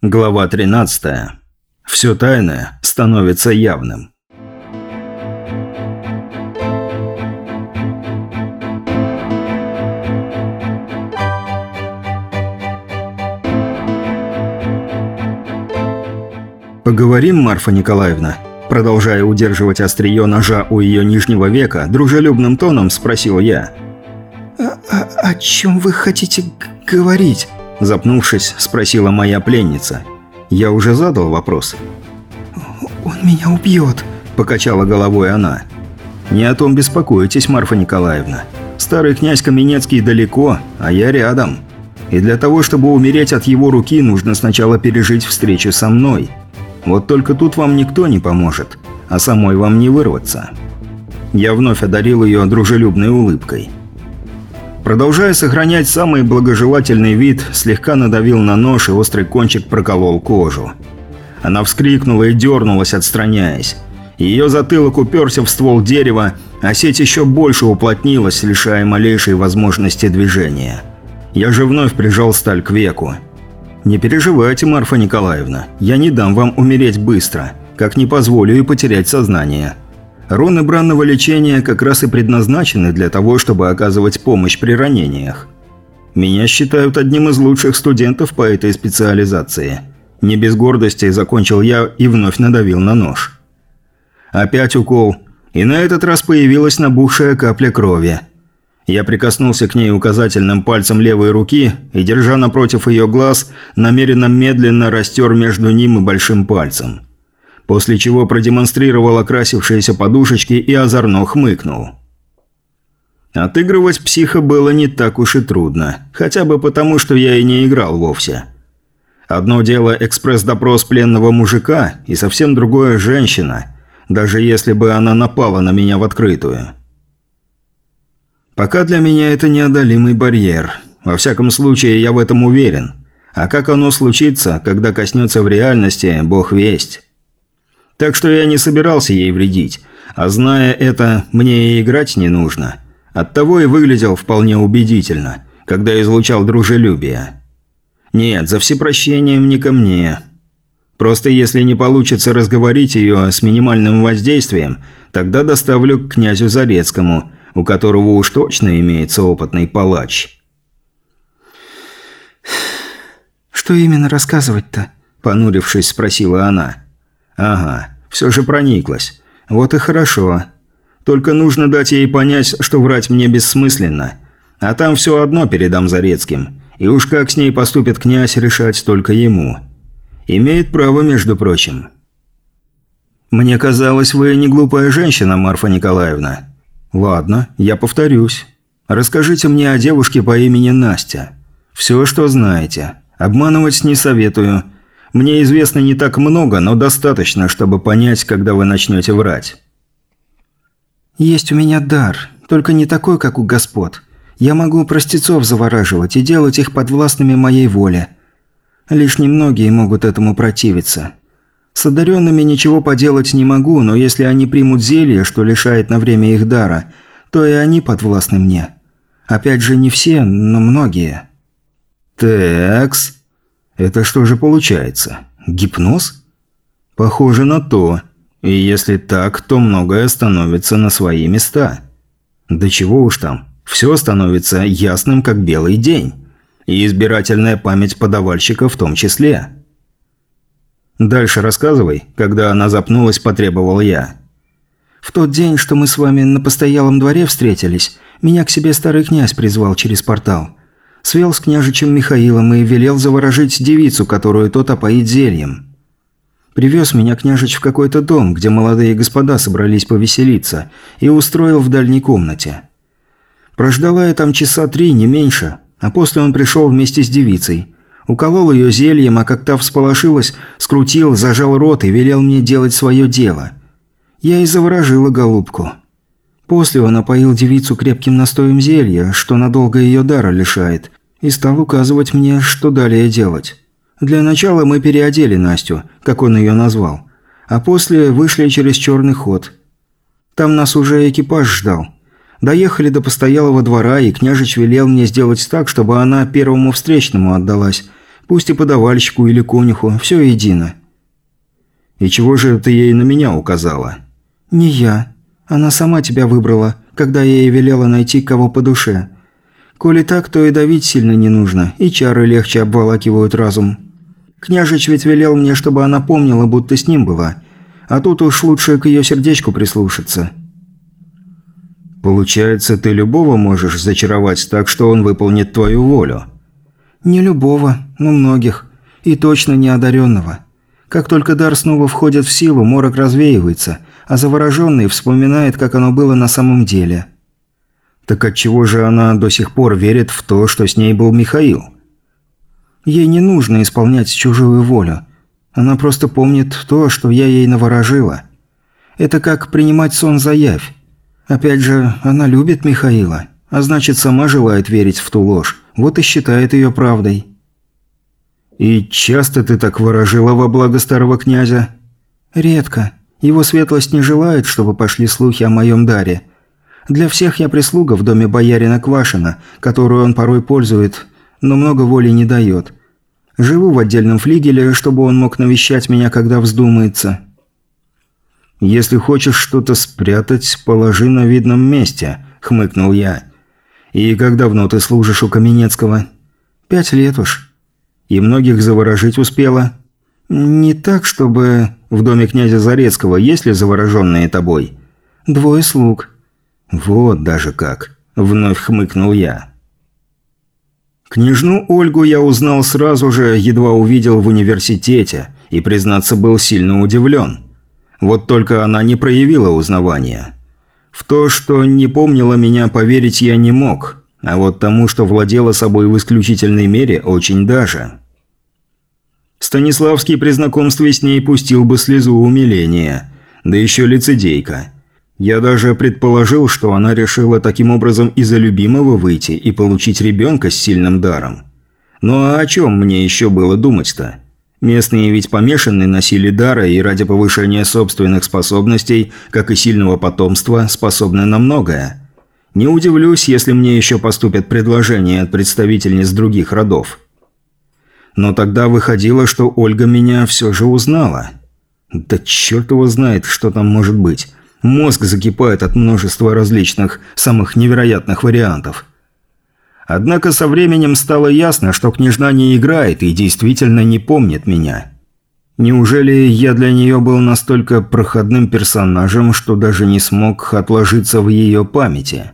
Глава 13. Все тайное становится явным. «Поговорим, Марфа Николаевна?» Продолжая удерживать острие ножа у ее нижнего века, дружелюбным тоном спросил я. «А, а, «О чем вы хотите говорить?» Запнувшись, спросила моя пленница. Я уже задал вопрос. «Он меня убьет», – покачала головой она. «Не о том беспокойтесь, Марфа Николаевна. Старый князь Каменецкий далеко, а я рядом. И для того, чтобы умереть от его руки, нужно сначала пережить встречу со мной. Вот только тут вам никто не поможет, а самой вам не вырваться». Я вновь одарил ее дружелюбной улыбкой. Продолжая сохранять самый благожелательный вид, слегка надавил на нож и острый кончик проколол кожу. Она вскрикнула и дернулась, отстраняясь. Ее затылок уперся в ствол дерева, а сеть еще больше уплотнилась, лишая малейшей возможности движения. Я же вновь прижал сталь к веку. «Не переживайте, Марфа Николаевна, я не дам вам умереть быстро, как не позволю и потерять сознание». Руны бранного лечения как раз и предназначены для того, чтобы оказывать помощь при ранениях. Меня считают одним из лучших студентов по этой специализации. Не без гордости закончил я и вновь надавил на нож. Опять укол, и на этот раз появилась набухшая капля крови. Я прикоснулся к ней указательным пальцем левой руки и, держа напротив ее глаз, намеренно медленно растер между ним и большим пальцем после чего продемонстрировал окрасившиеся подушечки и озорно хмыкнул. Отыгрывать психа было не так уж и трудно, хотя бы потому, что я и не играл вовсе. Одно дело экспресс-допрос пленного мужика, и совсем другое – женщина, даже если бы она напала на меня в открытую. Пока для меня это неодолимый барьер. Во всяком случае, я в этом уверен. А как оно случится, когда коснется в реальности, бог весть. Так что я не собирался ей вредить. А зная это, мне и играть не нужно. Оттого и выглядел вполне убедительно, когда излучал дружелюбие. Нет, за всепрощением не ко мне. Просто если не получится разговорить ее с минимальным воздействием, тогда доставлю к князю Зарецкому, у которого уж точно имеется опытный палач. «Что именно рассказывать-то?» – понурившись, спросила она. Ага, все же прониклась. Вот и хорошо. Только нужно дать ей понять, что врать мне бессмысленно. А там все одно передам Зарецким. И уж как с ней поступит князь, решать только ему. Имеет право, между прочим. «Мне казалось, вы не глупая женщина, Марфа Николаевна». «Ладно, я повторюсь. Расскажите мне о девушке по имени Настя. Все, что знаете. Обманывать не советую». Мне известно не так много, но достаточно, чтобы понять, когда вы начнете врать». «Есть у меня дар, только не такой, как у господ. Я могу простецов завораживать и делать их подвластными моей воле. Лишь немногие могут этому противиться. С одаренными ничего поделать не могу, но если они примут зелье, что лишает на время их дара, то и они подвластны мне. Опять же, не все, но многие». «Текс», это что же получается? Гипноз? Похоже на то. И если так, то многое становится на свои места. Да чего уж там. Все становится ясным, как белый день. И избирательная память подавальщика в том числе. Дальше рассказывай, когда она запнулась, потребовал я. В тот день, что мы с вами на постоялом дворе встретились, меня к себе старый князь призвал через портал свел с княжичем Михаилом и велел заворожить девицу, которую тот опоит зельем. Привез меня княжич в какой-то дом, где молодые господа собрались повеселиться, и устроил в дальней комнате. Прождала я там часа три, не меньше, а после он пришел вместе с девицей. Уколол ее зельем, а как та всполошилась, скрутил, зажал рот и велел мне делать свое дело. Я и заворожила голубку. После он опоил девицу крепким настоем зелья, что надолго ее дара лишает, и стал указывать мне, что далее делать. Для начала мы переодели Настю, как он ее назвал, а после вышли через черный ход. Там нас уже экипаж ждал. Доехали до постоялого двора, и княжич велел мне сделать так, чтобы она первому встречному отдалась, Пусть и подавальщику или конюху, все едино». «И чего же ты ей на меня указала?» «Не я. Она сама тебя выбрала, когда я ей велела найти кого по душе. Коли так, то и давить сильно не нужно, и чары легче обволакивают разум. Княжич ведь велел мне, чтобы она помнила, будто с ним была. А тут уж лучше к ее сердечку прислушаться». «Получается, ты любого можешь зачаровать так, что он выполнит твою волю?» «Не любого, но многих. И точно не одаренного. Как только дар снова входит в силу, морок развеивается, а завороженный вспоминает, как оно было на самом деле». «Так отчего же она до сих пор верит в то, что с ней был Михаил?» «Ей не нужно исполнять чужую волю. Она просто помнит то, что я ей наворожила. Это как принимать сон за явь. Опять же, она любит Михаила, а значит, сама желает верить в ту ложь, вот и считает ее правдой». «И часто ты так ворожила во благо старого князя?» «Редко. Его светлость не желает, чтобы пошли слухи о моем даре. Для всех я прислуга в доме боярина Квашина, которую он порой пользует, но много воли не дает. Живу в отдельном флигеле, чтобы он мог навещать меня, когда вздумается». «Если хочешь что-то спрятать, положи на видном месте», – хмыкнул я. «И как давно ты служишь у Каменецкого?» «Пять лет уж». «И многих заворожить успела?» «Не так, чтобы...» «В доме князя Зарецкого есть ли завороженные тобой?» «Двое слуг». «Вот даже как», – вновь хмыкнул я. Княжну Ольгу я узнал сразу же, едва увидел в университете, и, признаться, был сильно удивлен – вот только она не проявила узнавания. В то, что не помнила меня, поверить я не мог, а вот тому, что владела собой в исключительной мере, очень даже. Станиславский при знакомстве с ней пустил бы слезу умиления, да еще лицедейка. Я даже предположил, что она решила таким образом из-за любимого выйти и получить ребенка с сильным даром. Ну а о чем мне еще было думать-то? Местные ведь помешаны на силе дара и ради повышения собственных способностей, как и сильного потомства, способны на многое. Не удивлюсь, если мне еще поступят предложения от представительниц других родов. Но тогда выходило, что Ольга меня все же узнала. Да черт его знает, что там может быть. Мозг закипает от множества различных, самых невероятных вариантов. Однако со временем стало ясно, что княжна не играет и действительно не помнит меня. Неужели я для нее был настолько проходным персонажем, что даже не смог отложиться в ее памяти?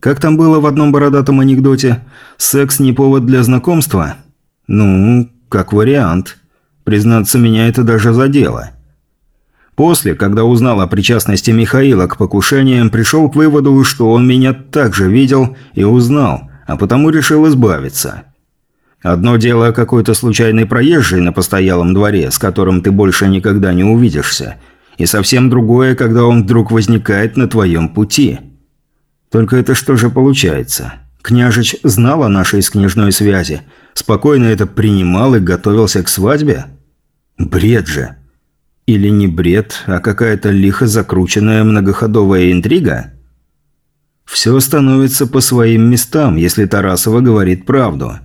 Как там было в одном бородатом анекдоте? Секс не повод для знакомства? Ну, как вариант. Признаться, меня это даже задело. После, когда узнал о причастности Михаила к покушениям, пришел к выводу, что он меня также видел и узнал – а потому решил избавиться. Одно дело какой-то случайный проезжий на постоялом дворе, с которым ты больше никогда не увидишься, и совсем другое, когда он вдруг возникает на твоем пути. Только это что же получается? Княжич знал о нашей с княжной связи, спокойно это принимал и готовился к свадьбе? Бред же. Или не бред, а какая-то лихо закрученная многоходовая интрига? Все становится по своим местам, если Тарасова говорит правду.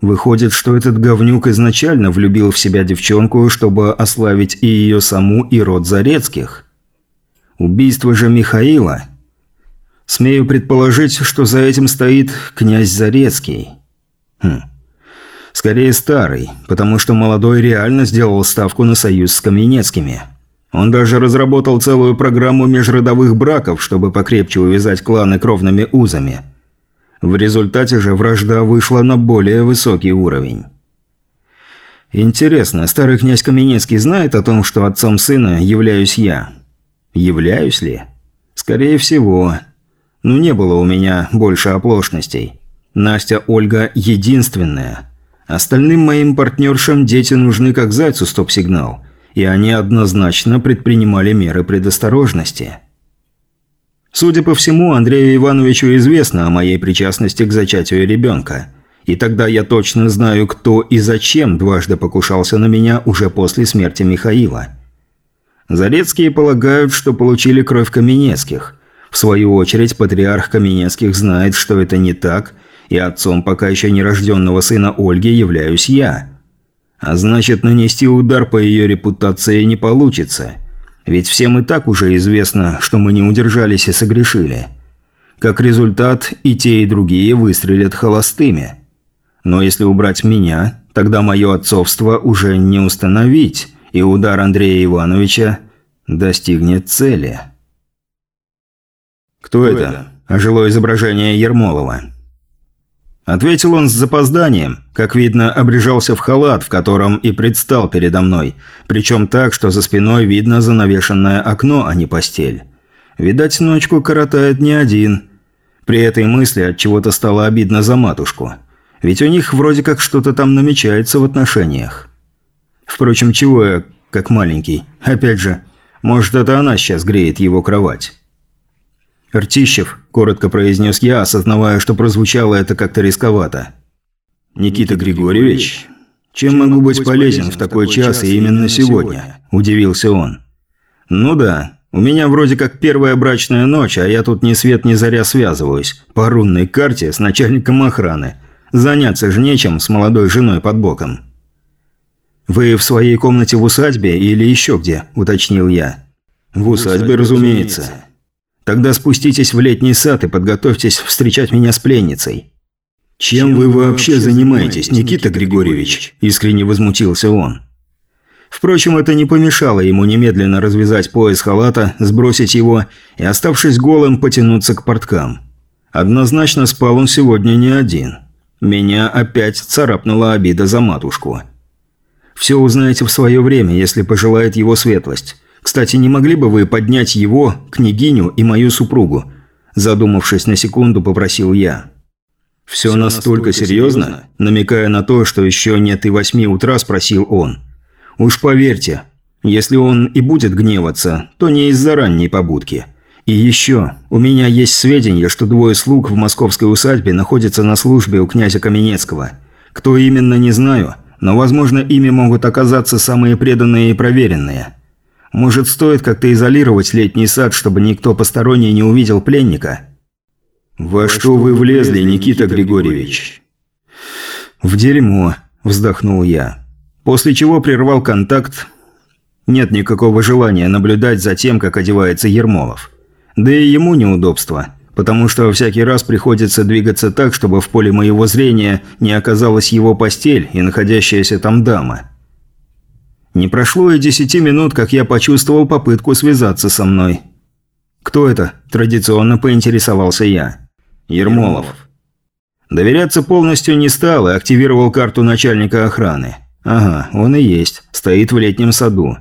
Выходит, что этот говнюк изначально влюбил в себя девчонку, чтобы ославить и ее саму, и род Зарецких. Убийство же Михаила. Смею предположить, что за этим стоит князь Зарецкий. Хм. Скорее старый, потому что молодой реально сделал ставку на союз с Каменецкими. Он даже разработал целую программу межродовых браков, чтобы покрепче увязать кланы кровными узами. В результате же вражда вышла на более высокий уровень. Интересно, старый князь Каменецкий знает о том, что отцом сына являюсь я? Являюсь ли? Скорее всего. Но не было у меня больше оплошностей. Настя Ольга единственная. Остальным моим партнершам дети нужны как зайцу стоп-сигнал – и они однозначно предпринимали меры предосторожности. Судя по всему, Андрею Ивановичу известно о моей причастности к зачатию ребенка. И тогда я точно знаю, кто и зачем дважды покушался на меня уже после смерти Михаила. Зарецкие полагают, что получили кровь Каменецких. В свою очередь, патриарх Каменецких знает, что это не так, и отцом пока еще нерожденного сына Ольги являюсь я – А значит, нанести удар по ее репутации не получится. Ведь всем и так уже известно, что мы не удержались и согрешили. Как результат, и те, и другие выстрелят холостыми. Но если убрать меня, тогда мое отцовство уже не установить, и удар Андрея Ивановича достигнет цели. «Кто, Кто это?» ожило изображение Ермолова. Ответил он с запозданием, как видно, обрежался в халат, в котором и предстал передо мной, причем так, что за спиной видно занавешенное окно, а не постель. Видать, ночку коротает не один. При этой мысли от чего-то стало обидно за матушку. Ведь у них вроде как что-то там намечается в отношениях. Впрочем, чего я, как маленький? Опять же, может, это она сейчас греет его кровать. «Ртищев», – коротко произнес я, осознавая, что прозвучало это как-то рисковато. «Никита Григорьевич, чем могу быть полезен в такой час и именно сегодня?» – удивился он. «Ну да, у меня вроде как первая брачная ночь, а я тут ни свет ни заря связываюсь. По рунной карте с начальником охраны. Заняться же нечем с молодой женой под боком». «Вы в своей комнате в усадьбе или еще где?» – уточнил я. «В усадьбе, разумеется». Тогда спуститесь в летний сад и подготовьтесь встречать меня с пленницей». «Чем вы вообще занимаетесь, Никита Григорьевич?» – искренне возмутился он. Впрочем, это не помешало ему немедленно развязать пояс халата, сбросить его и, оставшись голым, потянуться к порткам. Однозначно спал он сегодня не один. Меня опять царапнула обида за матушку. «Все узнаете в свое время, если пожелает его светлость. Кстати, не могли бы вы поднять его, княгиню и мою супругу?» Задумавшись на секунду, попросил я. «Все, Все настолько, настолько серьезно?» серьезно? Намекая на то, что еще нет и восьми утра, спросил он. «Уж поверьте, если он и будет гневаться, то не из-за ранней побудки. И еще, у меня есть сведения, что двое слуг в московской усадьбе находятся на службе у князя Каменецкого. Кто именно, не знаю, но, возможно, ими могут оказаться самые преданные и проверенные». Может, стоит как-то изолировать летний сад, чтобы никто посторонний не увидел пленника? Во что вы влезли, Никита Григорьевич? В дерьмо, вздохнул я. После чего прервал контакт. Нет никакого желания наблюдать за тем, как одевается Ермолов. Да и ему неудобство, потому что всякий раз приходится двигаться так, чтобы в поле моего зрения не оказалась его постель и находящаяся там дама. Не прошло и десяти минут, как я почувствовал попытку связаться со мной. «Кто это?» – традиционно поинтересовался я. «Ермолов». Доверяться полностью не стал и активировал карту начальника охраны. Ага, он и есть. Стоит в летнем саду.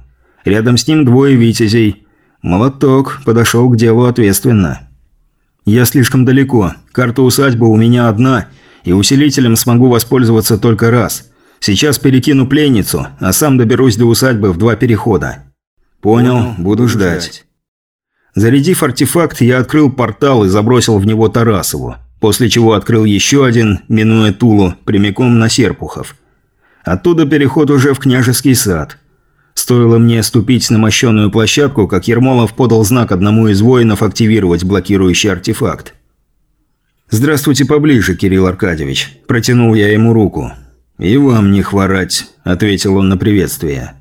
Рядом с ним двое витязей. Молоток подошел к делу ответственно. Я слишком далеко. Карта усадьбы у меня одна, и усилителем смогу воспользоваться только раз. Сейчас перекину пленницу, а сам доберусь до усадьбы в два перехода. Понял, буду ждать. Зарядив артефакт, я открыл портал и забросил в него Тарасову, после чего открыл еще один, минуя Тулу, прямиком на Серпухов. Оттуда переход уже в княжеский сад. Стоило мне ступить на мощенную площадку, как Ермолов подал знак одному из воинов активировать блокирующий артефакт. «Здравствуйте поближе, Кирилл Аркадьевич», – протянул я ему руку. «И вам не хворать», – ответил он на приветствие.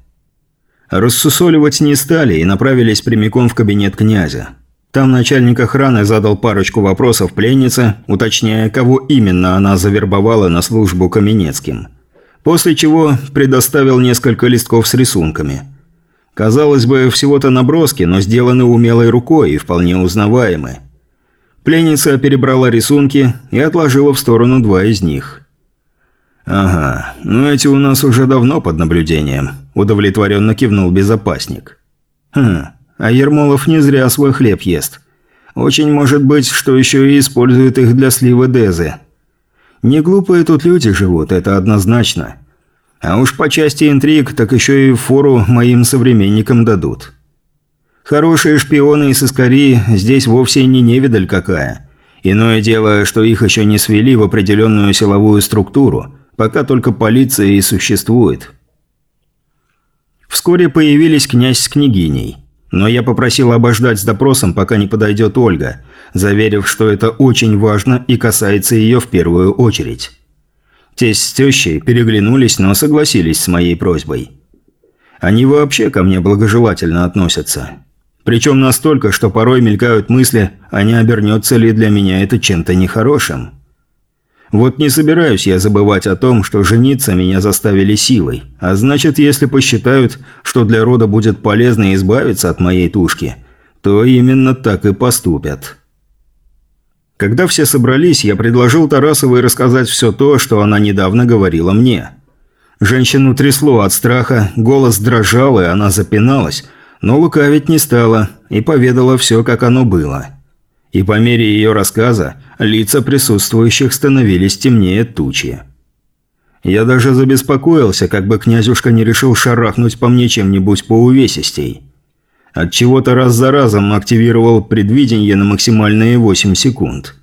Рассусоливать не стали и направились прямиком в кабинет князя. Там начальник охраны задал парочку вопросов пленнице, уточняя, кого именно она завербовала на службу Каменецким. После чего предоставил несколько листков с рисунками. Казалось бы, всего-то наброски, но сделаны умелой рукой и вполне узнаваемы. Пленница перебрала рисунки и отложила в сторону два из них – «Ага, ну эти у нас уже давно под наблюдением», – удовлетворенно кивнул безопасник. «Хм, а Ермолов не зря свой хлеб ест. Очень может быть, что еще и использует их для слива Дезы. Не глупые тут люди живут, это однозначно. А уж по части интриг, так еще и фору моим современникам дадут. Хорошие шпионы и сыскари здесь вовсе не невидаль какая. Иное дело, что их еще не свели в определенную силовую структуру – Пока только полиция и существует. Вскоре появились князь с княгиней. Но я попросил обождать с допросом, пока не подойдет Ольга, заверив, что это очень важно и касается ее в первую очередь. Тесть с тещей переглянулись, но согласились с моей просьбой. Они вообще ко мне благожелательно относятся. Причем настолько, что порой мелькают мысли, а не обернется ли для меня это чем-то нехорошим. Вот не собираюсь я забывать о том, что жениться меня заставили силой. А значит, если посчитают, что для рода будет полезно избавиться от моей тушки, то именно так и поступят. Когда все собрались, я предложил Тарасовой рассказать все то, что она недавно говорила мне. Женщину трясло от страха, голос дрожал, и она запиналась, но лукавить не стала и поведала все, как оно было. И по мере ее рассказа лица присутствующих становились темнее тучи. Я даже забеспокоился, как бы князюшка не решил шарахнуть по мне чем-нибудь по увесистей. От чего то раз за разом активировал предвидение на максимальные 8 секунд.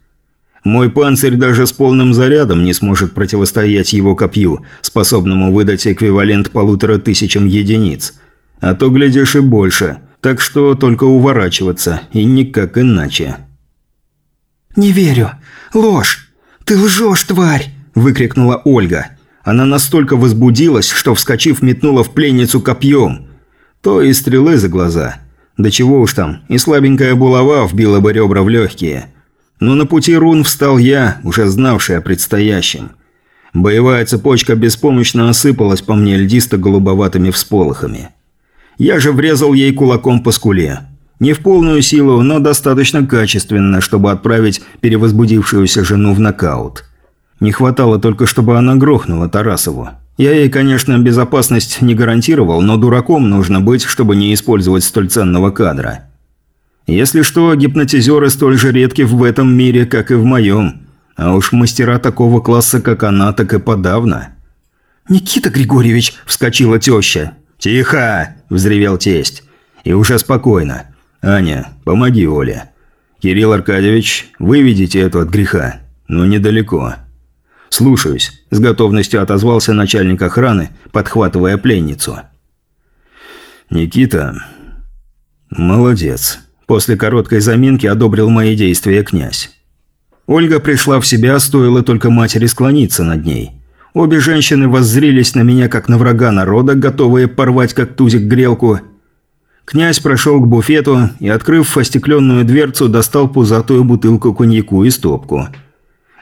Мой панцирь даже с полным зарядом не сможет противостоять его копью, способному выдать эквивалент полутора тысячам единиц. А то, глядишь, и больше. Так что только уворачиваться, и никак иначе. «Не верю! Ложь! Ты лжешь, тварь!» – выкрикнула Ольга. Она настолько возбудилась, что, вскочив, метнула в пленницу копьем. То и стрелы за глаза. Да чего уж там, и слабенькая булава вбила бы ребра в легкие. Но на пути рун встал я, уже знавший о предстоящем. Боевая цепочка беспомощно осыпалась по мне льдисто-голубоватыми всполохами. Я же врезал ей кулаком по скуле. Не в полную силу, но достаточно качественно, чтобы отправить перевозбудившуюся жену в нокаут. Не хватало только, чтобы она грохнула Тарасову. Я ей, конечно, безопасность не гарантировал, но дураком нужно быть, чтобы не использовать столь ценного кадра. Если что, гипнотизеры столь же редки в этом мире, как и в моем. А уж мастера такого класса, как она, так и подавно. «Никита Григорьевич!» – вскочила теща. «Тихо!» – взревел тесть. «И уже спокойно. «Аня, помоги Оле. Кирилл Аркадьевич, выведите эту от греха. Но недалеко». «Слушаюсь», – с готовностью отозвался начальник охраны, подхватывая пленницу. «Никита...» «Молодец». После короткой заминки одобрил мои действия князь. Ольга пришла в себя, стоило только матери склониться над ней. Обе женщины воззрились на меня, как на врага народа, готовые порвать как тузик грелку – Князь прошел к буфету и, открыв остекленную дверцу, достал пузатую бутылку коньяку и стопку.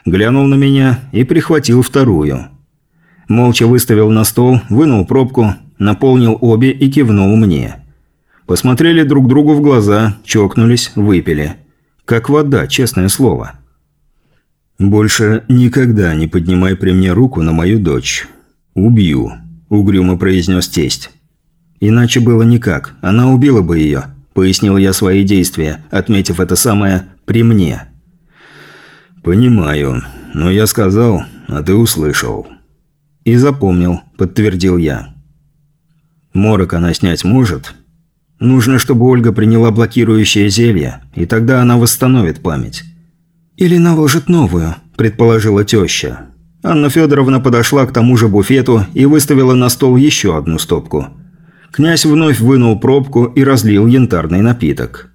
Глянул на меня и прихватил вторую. Молча выставил на стол, вынул пробку, наполнил обе и кивнул мне. Посмотрели друг другу в глаза, чокнулись, выпили. Как вода, честное слово. «Больше никогда не поднимай при мне руку на мою дочь. Убью», – угрюмо произнес тесть. Иначе было никак. Она убила бы ее», – пояснил я свои действия, отметив это самое «при мне». «Понимаю. Но я сказал, а ты услышал». «И запомнил», – подтвердил я. «Морок она снять может?» «Нужно, чтобы Ольга приняла блокирующее зелье, и тогда она восстановит память». «Или наложит новую», – предположила теща. Анна Федоровна подошла к тому же буфету и выставила на стол еще одну стопку – Князь вновь вынул пробку и разлил янтарный напиток.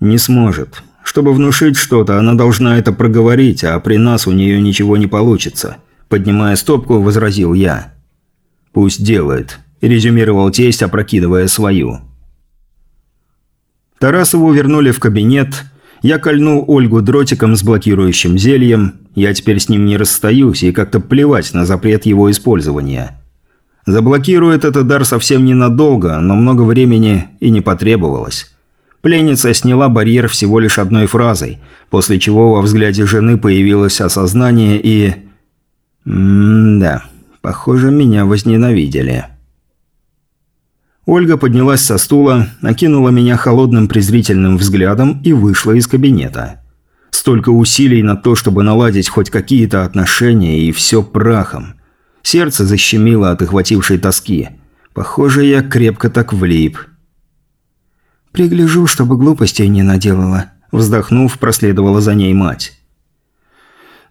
«Не сможет. Чтобы внушить что-то, она должна это проговорить, а при нас у нее ничего не получится», – поднимая стопку, возразил я. «Пусть делает», – резюмировал тесть, опрокидывая свою. Тарасову вернули в кабинет. Я кольнул Ольгу дротиком с блокирующим зельем. Я теперь с ним не расстаюсь, и как-то плевать на запрет его использования. Заблокирует этот дар совсем ненадолго, но много времени и не потребовалось. Пленница сняла барьер всего лишь одной фразой, после чего во взгляде жены появилось осознание и... М-да, похоже, меня возненавидели. Ольга поднялась со стула, накинула меня холодным презрительным взглядом и вышла из кабинета. Столько усилий на то, чтобы наладить хоть какие-то отношения, и все прахом. Сердце защемило от охватившей тоски. Похоже, я крепко так влип. «Пригляжу, чтобы глупостей не наделала», – вздохнув, проследовала за ней мать.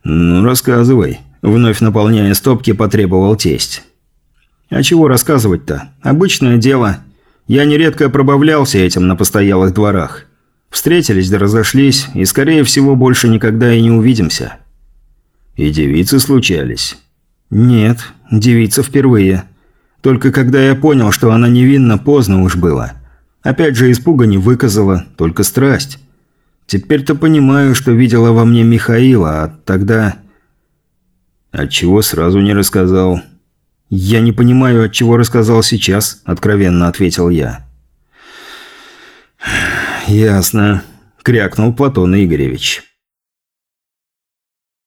«Ну, рассказывай», – вновь наполняя стопки, потребовал тесть. «А чего рассказывать-то? Обычное дело. Я нередко пробавлялся этим на постоялых дворах. Встретились да разошлись, и, скорее всего, больше никогда и не увидимся». «И девицы случались». «Нет, девица впервые. Только когда я понял, что она невинна, поздно уж было. Опять же, испуга не выказала, только страсть. Теперь-то понимаю, что видела во мне Михаила, а тогда...» «Отчего сразу не рассказал?» «Я не понимаю, отчего рассказал сейчас», – откровенно ответил я. «Ясно», – крякнул Платон Игоревич.